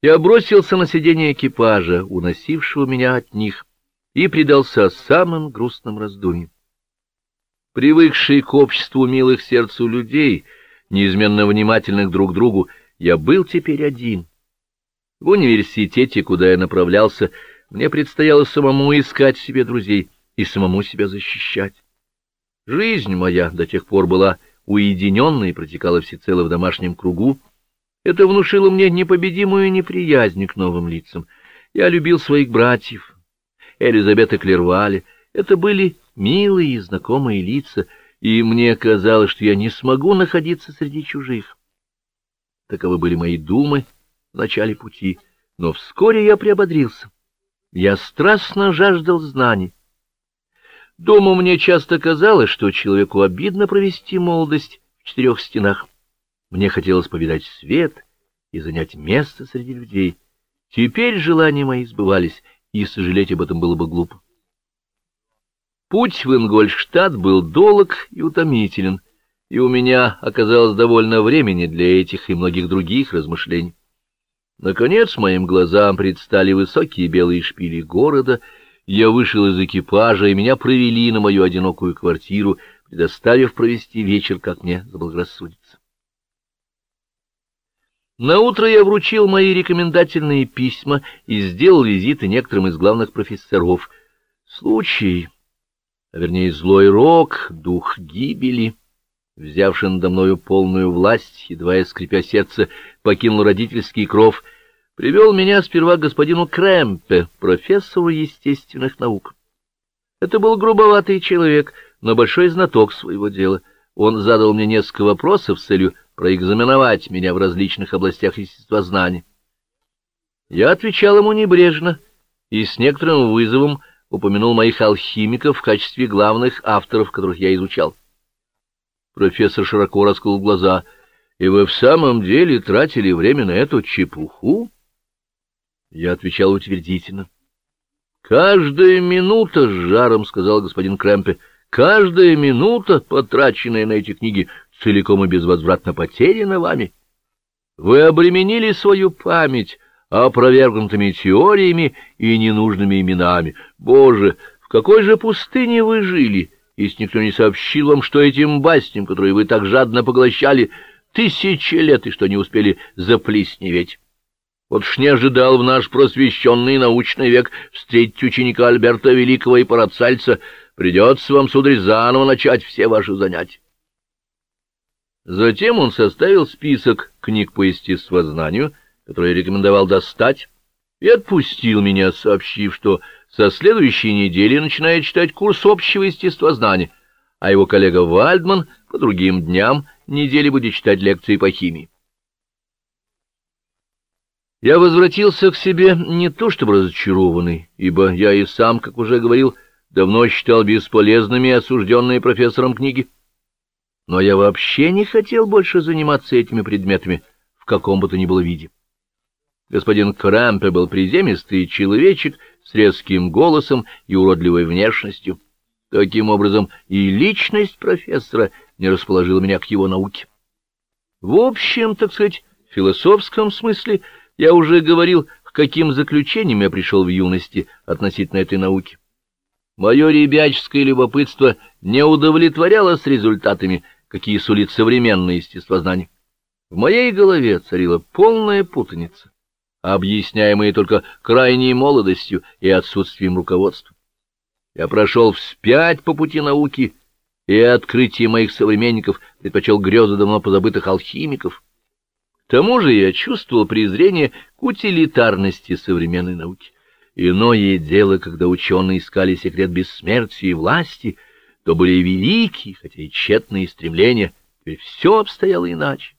Я бросился на сиденье экипажа, уносившего меня от них, и предался самым грустным раздумьям. Привыкший к обществу милых сердцу людей, неизменно внимательных друг к другу, я был теперь один. В университете, куда я направлялся, мне предстояло самому искать себе друзей и самому себя защищать. Жизнь моя до тех пор была уединенной и протекала всецело в домашнем кругу. Это внушило мне непобедимую неприязнь к новым лицам. Я любил своих братьев, Элизабета Клервали. Это были милые и знакомые лица, и мне казалось, что я не смогу находиться среди чужих. Таковы были мои думы в начале пути, но вскоре я приободрился. Я страстно жаждал знаний. Дома мне часто казалось, что человеку обидно провести молодость в четырех стенах. Мне хотелось повидать свет и занять место среди людей. Теперь желания мои сбывались, и сожалеть об этом было бы глупо. Путь в Ингольштадт был долг и утомителен, и у меня оказалось довольно времени для этих и многих других размышлений. Наконец моим глазам предстали высокие белые шпили города — я вышел из экипажа, и меня провели на мою одинокую квартиру, предоставив провести вечер, как мне заблагорассудится. Наутро я вручил мои рекомендательные письма и сделал визиты некоторым из главных профессоров. Случай, а вернее злой рок, дух гибели, взявший надо мною полную власть, едва я, скрипя сердце, покинул родительский кров — привел меня сперва к господину Крэмпе, профессору естественных наук. Это был грубоватый человек, но большой знаток своего дела. Он задал мне несколько вопросов с целью проэкзаменовать меня в различных областях естествознания. Я отвечал ему небрежно и с некоторым вызовом упомянул моих алхимиков в качестве главных авторов, которых я изучал. Профессор широко раскрыл глаза. — И вы в самом деле тратили время на эту чепуху? Я отвечал утвердительно. «Каждая минута, — с жаром сказал господин Крэмпе, — каждая минута, потраченная на эти книги, целиком и безвозвратно потеряна вами. Вы обременили свою память опровергнутыми теориями и ненужными именами. Боже, в какой же пустыне вы жили, если никто не сообщил вам, что этим басням, которые вы так жадно поглощали, тысячи лет и что не успели заплесневеть?» Вот ж не ожидал в наш просвещенный научный век встретить ученика Альберта Великого и Парацальца. Придется вам, сударь, заново начать все ваши занятия. Затем он составил список книг по естествознанию, которые рекомендовал достать, и отпустил меня, сообщив, что со следующей недели начинает читать курс общего естествознания, а его коллега Вальдман по другим дням недели будет читать лекции по химии. Я возвратился к себе не то чтобы разочарованный, ибо я и сам, как уже говорил, давно считал бесполезными осужденные профессором книги. Но я вообще не хотел больше заниматься этими предметами в каком бы то ни было виде. Господин Крампе был приземистый человечек с резким голосом и уродливой внешностью. Таким образом, и личность профессора не расположила меня к его науке. В общем, так сказать, философском смысле — я уже говорил, к каким заключениям я пришел в юности относительно этой науки. Мое ребяческое любопытство не удовлетворялось результатами, какие сулит современное естествознание. В моей голове царила полная путаница, объясняемая только крайней молодостью и отсутствием руководства. Я прошел вспять по пути науки, и открытие моих современников предпочел грезы давно позабытых алхимиков — к тому же я чувствовал презрение к утилитарности современной науки. Иное дело, когда ученые искали секрет бессмертия и власти, то были великие, хотя и тщетные стремления, теперь все обстояло иначе.